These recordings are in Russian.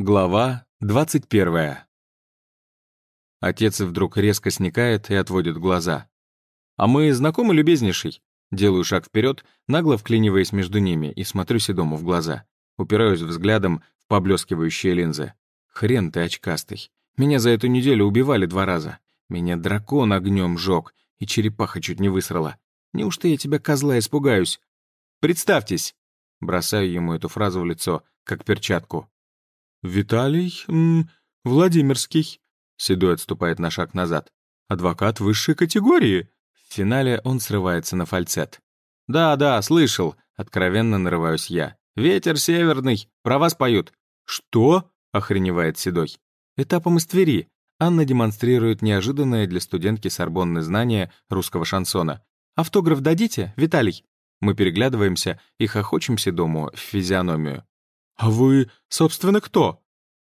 Глава 21. Отец вдруг резко сникает и отводит глаза. «А мы знакомы, любезнейший?» Делаю шаг вперед, нагло вклиниваясь между ними, и смотрю Седому в глаза. Упираюсь взглядом в поблескивающие линзы. «Хрен ты очкастый. Меня за эту неделю убивали два раза. Меня дракон огнем жёг, и черепаха чуть не высрала. Неужто я тебя, козла, испугаюсь? Представьтесь!» Бросаю ему эту фразу в лицо, как перчатку. «Виталий... М, Владимирский», — Седой отступает на шаг назад. «Адвокат высшей категории». В финале он срывается на фальцет. «Да, да, слышал», — откровенно нарываюсь я. «Ветер северный, про вас поют». «Что?» — охреневает Седой. «Этапом из Твери». Анна демонстрирует неожиданное для студентки Сорбонны знание русского шансона. «Автограф дадите, Виталий?» Мы переглядываемся и хохочем Седому в физиономию. «А вы, собственно, кто?»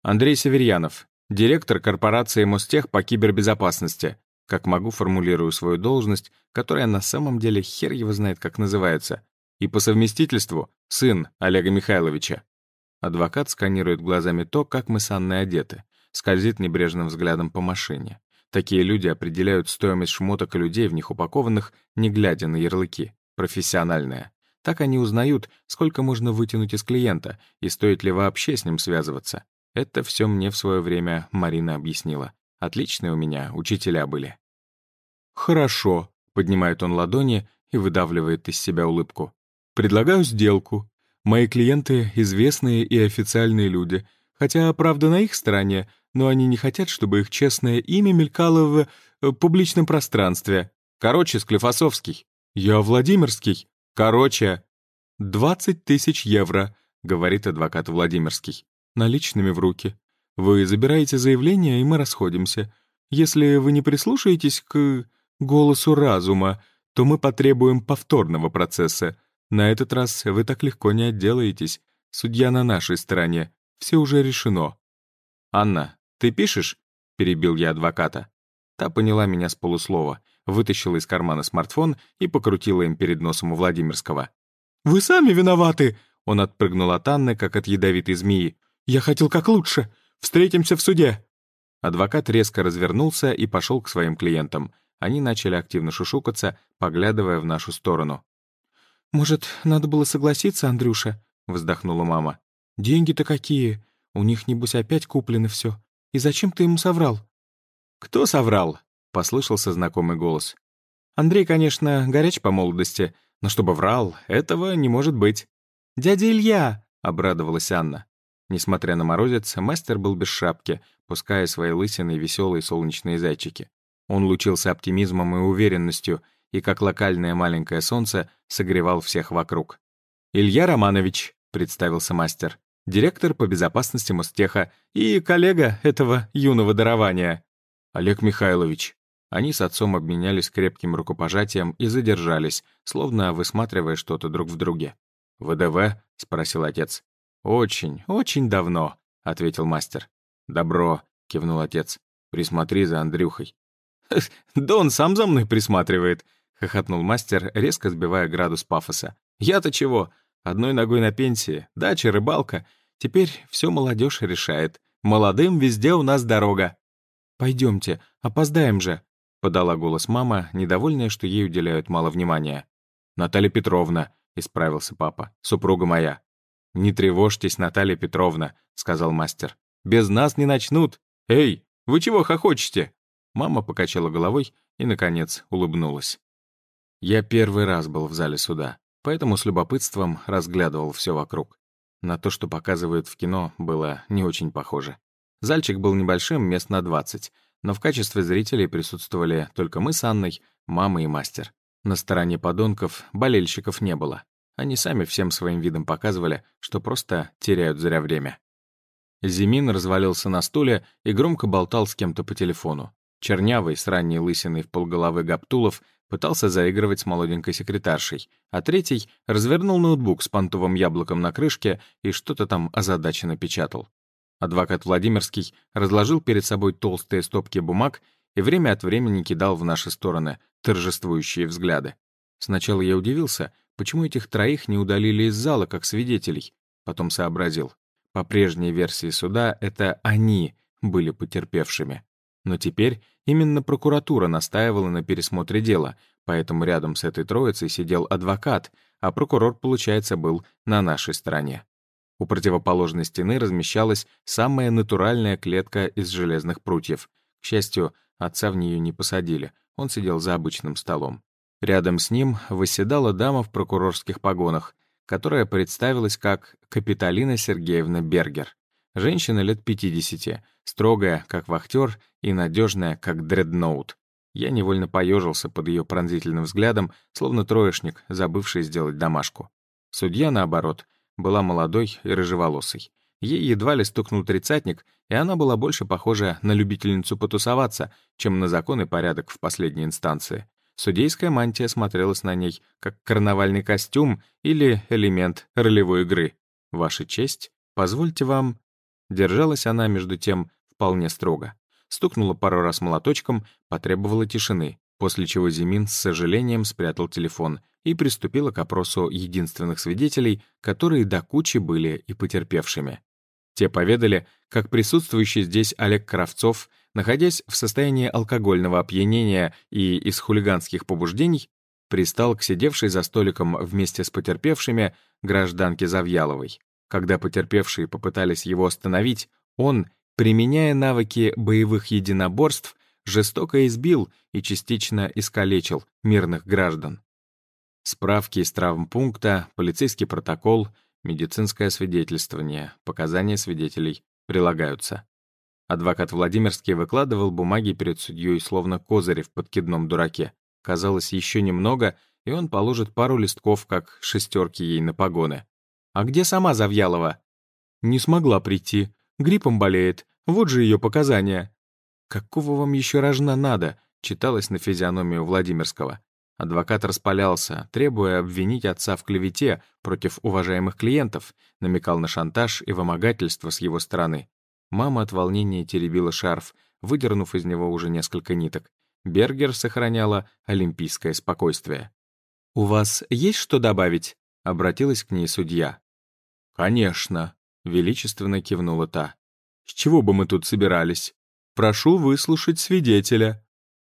Андрей Северьянов, директор корпорации Мостех по кибербезопасности. Как могу, формулирую свою должность, которая на самом деле хер его знает, как называется. И по совместительству сын Олега Михайловича. Адвокат сканирует глазами то, как мы с Анной одеты, скользит небрежным взглядом по машине. Такие люди определяют стоимость шмоток и людей в них упакованных, не глядя на ярлыки. Профессиональная. Так они узнают, сколько можно вытянуть из клиента и стоит ли вообще с ним связываться. Это все мне в свое время Марина объяснила. Отличные у меня учителя были. «Хорошо», — поднимает он ладони и выдавливает из себя улыбку. «Предлагаю сделку. Мои клиенты — известные и официальные люди, хотя, правда, на их стороне, но они не хотят, чтобы их честное имя мелькало в э, публичном пространстве. Короче, Склифосовский. Я Владимирский. «Короче, двадцать тысяч евро», — говорит адвокат Владимирский, «наличными в руки. Вы забираете заявление, и мы расходимся. Если вы не прислушаетесь к голосу разума, то мы потребуем повторного процесса. На этот раз вы так легко не отделаетесь. Судья на нашей стороне. Все уже решено». «Анна, ты пишешь?» — перебил я адвоката. Та поняла меня с полуслова вытащила из кармана смартфон и покрутила им перед носом у Владимирского. «Вы сами виноваты!» Он отпрыгнул от Анны, как от ядовитой змеи. «Я хотел как лучше. Встретимся в суде!» Адвокат резко развернулся и пошел к своим клиентам. Они начали активно шушукаться, поглядывая в нашу сторону. «Может, надо было согласиться, Андрюша?» — вздохнула мама. «Деньги-то какие! У них, небось, опять куплено все. И зачем ты ему соврал?» «Кто соврал?» — послышался знакомый голос. «Андрей, конечно, горяч по молодости, но чтобы врал, этого не может быть». «Дядя Илья!» — обрадовалась Анна. Несмотря на морозец, мастер был без шапки, пуская свои лысины веселые солнечные зайчики. Он лучился оптимизмом и уверенностью, и, как локальное маленькое солнце, согревал всех вокруг. «Илья Романович», — представился мастер, директор по безопасности Мостеха и коллега этого юного дарования. «Олег Михайлович», они с отцом обменялись крепким рукопожатием и задержались, словно высматривая что-то друг в друге. «ВДВ?» — спросил отец. «Очень, очень давно», — ответил мастер. «Добро», — кивнул отец. «Присмотри за Андрюхой». «Да он сам за мной присматривает», — хохотнул мастер, резко сбивая градус пафоса. «Я-то чего? Одной ногой на пенсии, дача, рыбалка. Теперь все молодежь решает. Молодым везде у нас дорога». «Пойдемте, опоздаем же», — подала голос мама, недовольная, что ей уделяют мало внимания. «Наталья Петровна», — исправился папа, — «супруга моя». «Не тревожьтесь, Наталья Петровна», — сказал мастер. «Без нас не начнут. Эй, вы чего хохочете?» Мама покачала головой и, наконец, улыбнулась. Я первый раз был в зале суда, поэтому с любопытством разглядывал все вокруг. На то, что показывают в кино, было не очень похоже. Зальчик был небольшим, мест на двадцать но в качестве зрителей присутствовали только мы с Анной, мама и мастер. На стороне подонков болельщиков не было. Они сами всем своим видом показывали, что просто теряют зря время. Зимин развалился на стуле и громко болтал с кем-то по телефону. Чернявый, с ранней лысиной в полголовы Гаптулов, пытался заигрывать с молоденькой секретаршей, а третий развернул ноутбук с понтовым яблоком на крышке и что-то там озадаченно печатал. Адвокат Владимирский разложил перед собой толстые стопки бумаг и время от времени кидал в наши стороны торжествующие взгляды. Сначала я удивился, почему этих троих не удалили из зала как свидетелей. Потом сообразил. По прежней версии суда, это они были потерпевшими. Но теперь именно прокуратура настаивала на пересмотре дела, поэтому рядом с этой троицей сидел адвокат, а прокурор, получается, был на нашей стороне. У противоположной стены размещалась самая натуральная клетка из железных прутьев. К счастью, отца в нее не посадили, он сидел за обычным столом. Рядом с ним восседала дама в прокурорских погонах, которая представилась как Капиталина Сергеевна Бергер. Женщина лет 50, строгая, как вахтер, и надежная, как дредноут. Я невольно поежился под ее пронзительным взглядом, словно троечник, забывший сделать домашку. Судья, наоборот, была молодой и рыжеволосой. Ей едва ли стукнул тридцатник, и она была больше похожа на любительницу потусоваться, чем на закон и порядок в последней инстанции. Судейская мантия смотрелась на ней, как карнавальный костюм или элемент ролевой игры. «Ваша честь, позвольте вам...» Держалась она, между тем, вполне строго стукнула пару раз молоточком, потребовала тишины, после чего Зимин с сожалением спрятал телефон и приступила к опросу единственных свидетелей, которые до кучи были и потерпевшими. Те поведали, как присутствующий здесь Олег Кравцов, находясь в состоянии алкогольного опьянения и из хулиганских побуждений, пристал к сидевшей за столиком вместе с потерпевшими гражданке Завьяловой. Когда потерпевшие попытались его остановить, он, применяя навыки боевых единоборств, жестоко избил и частично искалечил мирных граждан. Справки из травмпункта, полицейский протокол, медицинское свидетельствование, показания свидетелей прилагаются. Адвокат Владимирский выкладывал бумаги перед судьей, словно козыри в подкидном дураке. Казалось, еще немного, и он положит пару листков, как шестерки ей на погоны. «А где сама Завьялова?» «Не смогла прийти. Гриппом болеет. Вот же ее показания. «Какого вам еще рожна надо?» — читалось на физиономию Владимирского. Адвокат распалялся, требуя обвинить отца в клевете против уважаемых клиентов, намекал на шантаж и вымогательство с его стороны. Мама от волнения теребила шарф, выдернув из него уже несколько ниток. Бергер сохраняла олимпийское спокойствие. «У вас есть что добавить?» — обратилась к ней судья. «Конечно», — величественно кивнула та. С чего бы мы тут собирались? Прошу выслушать свидетеля».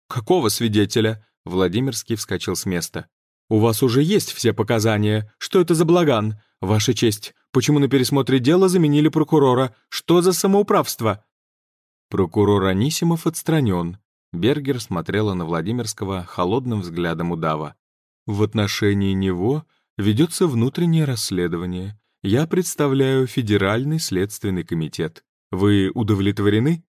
«Какого свидетеля?» Владимирский вскочил с места. «У вас уже есть все показания. Что это за благан? Ваша честь, почему на пересмотре дела заменили прокурора? Что за самоуправство?» Прокурор Анисимов отстранен. Бергер смотрела на Владимирского холодным взглядом удава. «В отношении него ведется внутреннее расследование. Я представляю Федеральный следственный комитет. Вы удовлетворены?»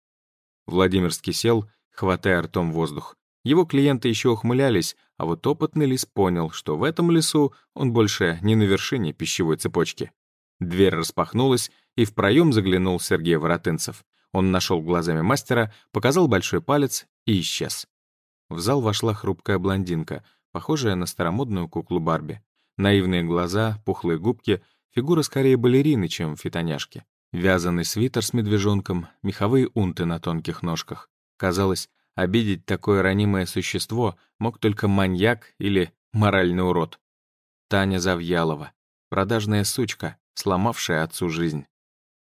Владимирский сел, хватая ртом воздух. Его клиенты еще ухмылялись, а вот опытный лис понял, что в этом лесу он больше не на вершине пищевой цепочки. Дверь распахнулась, и в проем заглянул Сергей Воротынцев. Он нашел глазами мастера, показал большой палец и исчез. В зал вошла хрупкая блондинка, похожая на старомодную куклу Барби. Наивные глаза, пухлые губки, фигура скорее балерины, чем фитоняшки. Вязаный свитер с медвежонком, меховые унты на тонких ножках. Казалось, обидеть такое ранимое существо мог только маньяк или моральный урод. Таня Завьялова, продажная сучка, сломавшая отцу жизнь.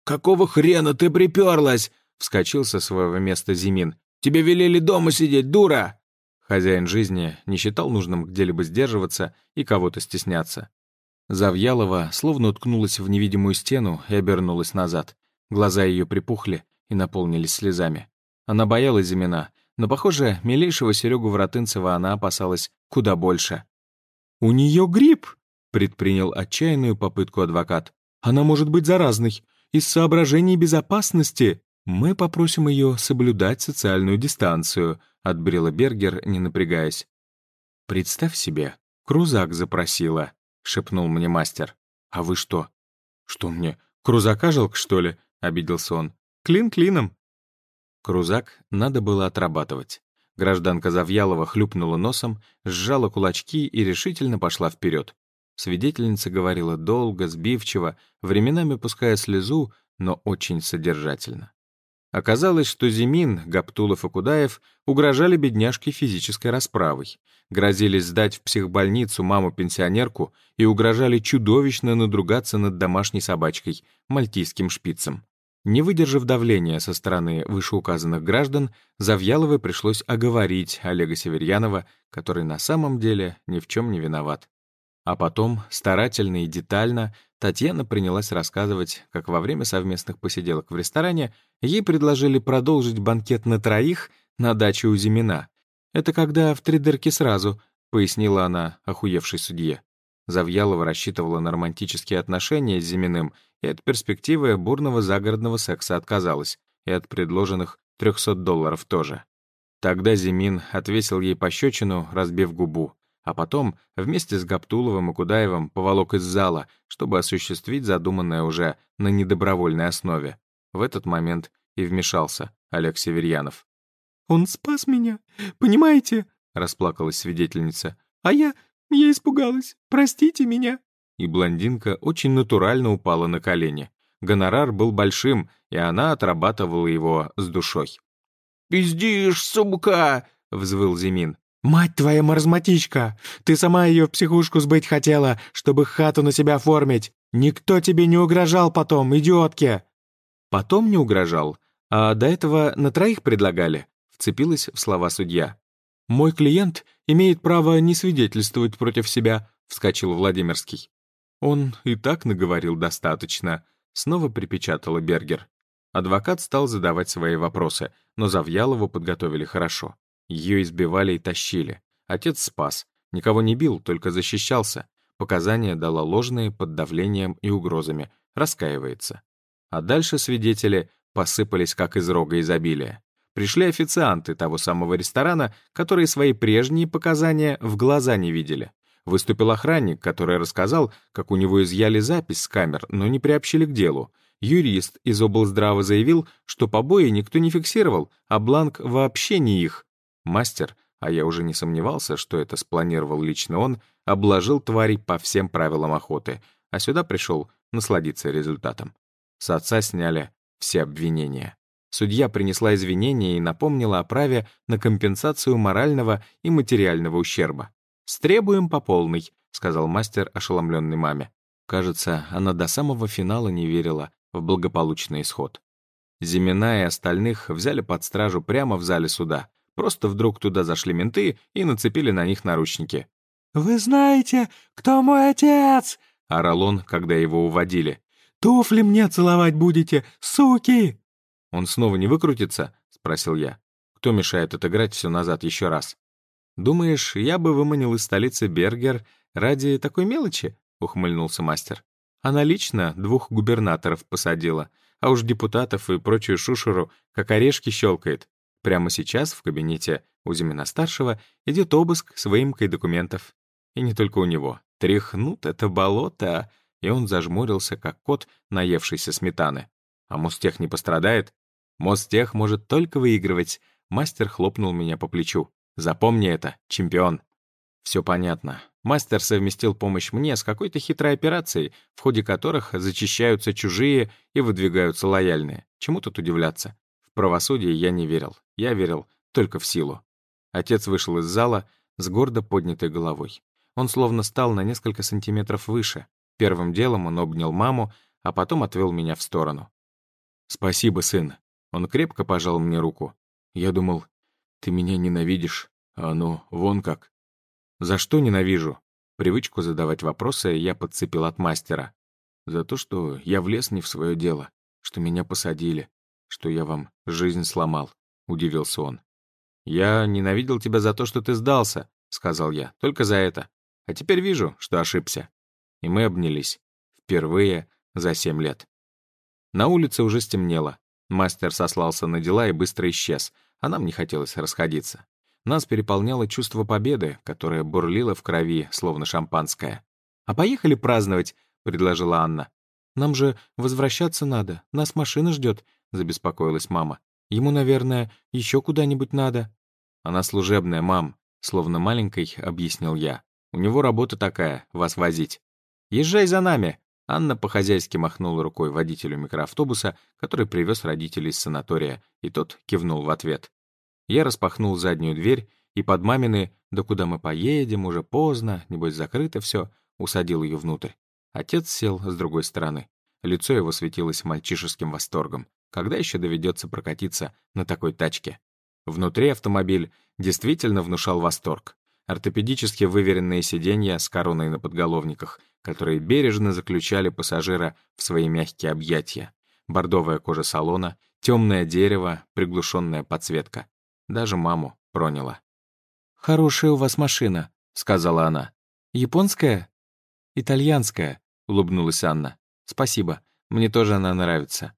«Какого хрена ты приперлась?» — вскочил со своего места Зимин. «Тебе велели дома сидеть, дура!» Хозяин жизни не считал нужным где-либо сдерживаться и кого-то стесняться. Завьялова словно уткнулась в невидимую стену и обернулась назад. Глаза ее припухли и наполнились слезами. Она боялась Зимина, но, похоже, милейшего Серегу Воротынцева она опасалась куда больше. «У нее грипп!» — предпринял отчаянную попытку адвокат. «Она может быть заразной. Из соображений безопасности мы попросим ее соблюдать социальную дистанцию», — отбрила Бергер, не напрягаясь. «Представь себе, Крузак запросила», — шепнул мне мастер. «А вы что?» «Что мне, крузака жалко, что ли?» — обиделся он. «Клин клином». Крузак надо было отрабатывать. Гражданка Завьялова хлюпнула носом, сжала кулачки и решительно пошла вперед. Свидетельница говорила долго, сбивчиво, временами пуская слезу, но очень содержательно. Оказалось, что Зимин, Гаптулов и Кудаев угрожали бедняжке физической расправой, грозились сдать в психбольницу маму-пенсионерку и угрожали чудовищно надругаться над домашней собачкой, мальтийским шпицем. Не выдержав давления со стороны вышеуказанных граждан, Завьяловой пришлось оговорить Олега Северьянова, который на самом деле ни в чем не виноват. А потом, старательно и детально, Татьяна принялась рассказывать, как во время совместных посиделок в ресторане ей предложили продолжить банкет на троих на даче у Зимина. «Это когда в три дырки сразу», — пояснила она охуевшей судье. Завьялова рассчитывала на романтические отношения с Зиминым и от перспективы бурного загородного секса отказалась, и от предложенных 300 долларов тоже. Тогда Зимин отвесил ей пощечину, разбив губу, а потом вместе с Гаптуловым и Кудаевым поволок из зала, чтобы осуществить задуманное уже на недобровольной основе. В этот момент и вмешался Олег Северьянов. «Он спас меня, понимаете?» — расплакалась свидетельница. «А я... я испугалась. Простите меня» и блондинка очень натурально упала на колени. Гонорар был большим, и она отрабатывала его с душой. «Пиздишь, сука!» — взвыл Зимин. «Мать твоя маразматичка! Ты сама ее в психушку сбыть хотела, чтобы хату на себя оформить! Никто тебе не угрожал потом, идиотке!» «Потом не угрожал, а до этого на троих предлагали», — вцепилась в слова судья. «Мой клиент имеет право не свидетельствовать против себя», — вскочил Владимирский. «Он и так наговорил достаточно», — снова припечатала Бергер. Адвокат стал задавать свои вопросы, но Завьялову подготовили хорошо. Ее избивали и тащили. Отец спас. Никого не бил, только защищался. Показания дала ложные под давлением и угрозами. Раскаивается. А дальше свидетели посыпались как из рога изобилия. Пришли официанты того самого ресторана, которые свои прежние показания в глаза не видели. Выступил охранник, который рассказал, как у него изъяли запись с камер, но не приобщили к делу. Юрист из облздрава заявил, что побои никто не фиксировал, а бланк вообще не их. Мастер, а я уже не сомневался, что это спланировал лично он, обложил тварей по всем правилам охоты, а сюда пришел насладиться результатом. С отца сняли все обвинения. Судья принесла извинения и напомнила о праве на компенсацию морального и материального ущерба. «Стребуем по полной», — сказал мастер ошеломленной маме. Кажется, она до самого финала не верила в благополучный исход. Зимина и остальных взяли под стражу прямо в зале суда. Просто вдруг туда зашли менты и нацепили на них наручники. «Вы знаете, кто мой отец?» — орал он, когда его уводили. «Туфли мне целовать будете, суки!» «Он снова не выкрутится?» — спросил я. «Кто мешает отыграть все назад еще раз?» «Думаешь, я бы выманил из столицы Бергер ради такой мелочи?» — ухмыльнулся мастер. «Она лично двух губернаторов посадила, а уж депутатов и прочую шушеру как орешки щелкает. Прямо сейчас в кабинете у Зимина-старшего идет обыск с выемкой документов. И не только у него. Тряхнут это болото, и он зажмурился, как кот, наевшийся сметаны. А Мостех не пострадает? Мостех может только выигрывать. Мастер хлопнул меня по плечу. Запомни это, чемпион. Все понятно. Мастер совместил помощь мне с какой-то хитрой операцией, в ходе которых зачищаются чужие и выдвигаются лояльные. Чему тут удивляться? В правосудие я не верил. Я верил только в силу. Отец вышел из зала с гордо поднятой головой. Он словно стал на несколько сантиметров выше. Первым делом он обнял маму, а потом отвел меня в сторону. «Спасибо, сын». Он крепко пожал мне руку. Я думал, ты меня ненавидишь, а ну, вон как. За что ненавижу? Привычку задавать вопросы я подцепил от мастера. За то, что я влез не в свое дело, что меня посадили, что я вам жизнь сломал, удивился он. Я ненавидел тебя за то, что ты сдался, сказал я, только за это. А теперь вижу, что ошибся. И мы обнялись. Впервые за семь лет. На улице уже стемнело. Мастер сослался на дела и быстро исчез, а нам не хотелось расходиться. Нас переполняло чувство победы, которое бурлило в крови, словно шампанское. «А поехали праздновать», — предложила Анна. «Нам же возвращаться надо, нас машина ждет», — забеспокоилась мама. «Ему, наверное, еще куда-нибудь надо». «Она служебная, мам», — словно маленькой объяснил я. «У него работа такая — вас возить». «Езжай за нами», — Анна по-хозяйски махнула рукой водителю микроавтобуса, который привез родителей из санатория, и тот кивнул в ответ. Я распахнул заднюю дверь и под мамины «Да куда мы поедем? Уже поздно, небось закрыто все», усадил ее внутрь. Отец сел с другой стороны. Лицо его светилось мальчишеским восторгом. Когда еще доведется прокатиться на такой тачке? Внутри автомобиль действительно внушал восторг. Ортопедически выверенные сиденья с короной на подголовниках, которые бережно заключали пассажира в свои мягкие объятия. Бордовая кожа салона, темное дерево, приглушенная подсветка. Даже маму проняло. «Хорошая у вас машина», — сказала она. «Японская?» «Итальянская», — улыбнулась Анна. «Спасибо, мне тоже она нравится».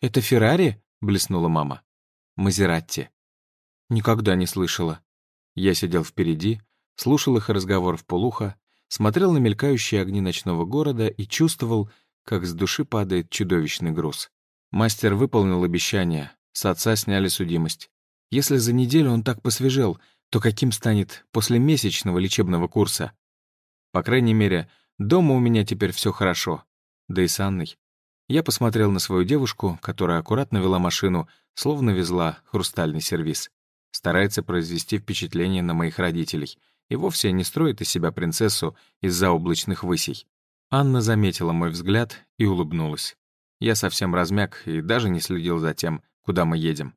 «Это Феррари?» — блеснула мама. «Мазератти». «Никогда не слышала». Я сидел впереди, слушал их разговор в полухо, смотрел на мелькающие огни ночного города и чувствовал, как с души падает чудовищный груз. Мастер выполнил обещание, с отца сняли судимость. Если за неделю он так посвежел, то каким станет после месячного лечебного курса? По крайней мере, дома у меня теперь все хорошо. Да и с Анной. Я посмотрел на свою девушку, которая аккуратно вела машину, словно везла хрустальный сервиз. Старается произвести впечатление на моих родителей и вовсе не строит из себя принцессу из-за облачных высей. Анна заметила мой взгляд и улыбнулась. Я совсем размяк и даже не следил за тем, куда мы едем.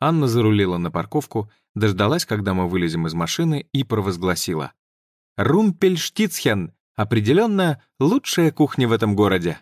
Анна зарулила на парковку, дождалась, когда мы вылезем из машины, и провозгласила. «Румпельштицхен! Определенно лучшая кухня в этом городе!»